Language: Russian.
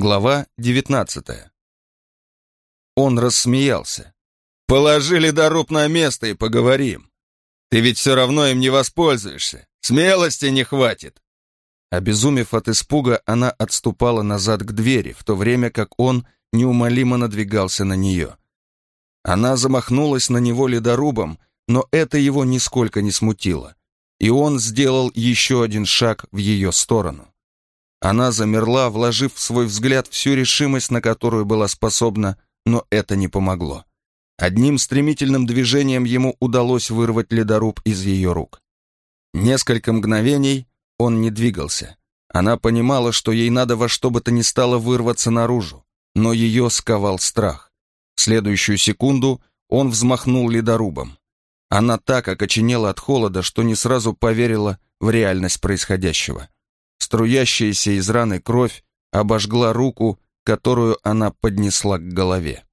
Глава 19. Он рассмеялся. «Положи ледоруб на место и поговорим. Ты ведь все равно им не воспользуешься. Смелости не хватит». Обезумев от испуга, она отступала назад к двери, в то время как он неумолимо надвигался на нее. Она замахнулась на него ледорубом, но это его нисколько не смутило, и он сделал еще один шаг в ее сторону. Она замерла, вложив в свой взгляд всю решимость, на которую была способна, но это не помогло. Одним стремительным движением ему удалось вырвать ледоруб из ее рук. Несколько мгновений он не двигался. Она понимала, что ей надо во что бы то ни стало вырваться наружу, но ее сковал страх. В следующую секунду он взмахнул ледорубом. Она так окоченела от холода, что не сразу поверила в реальность происходящего. Струящаяся из раны кровь обожгла руку, которую она поднесла к голове.